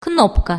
кнопка.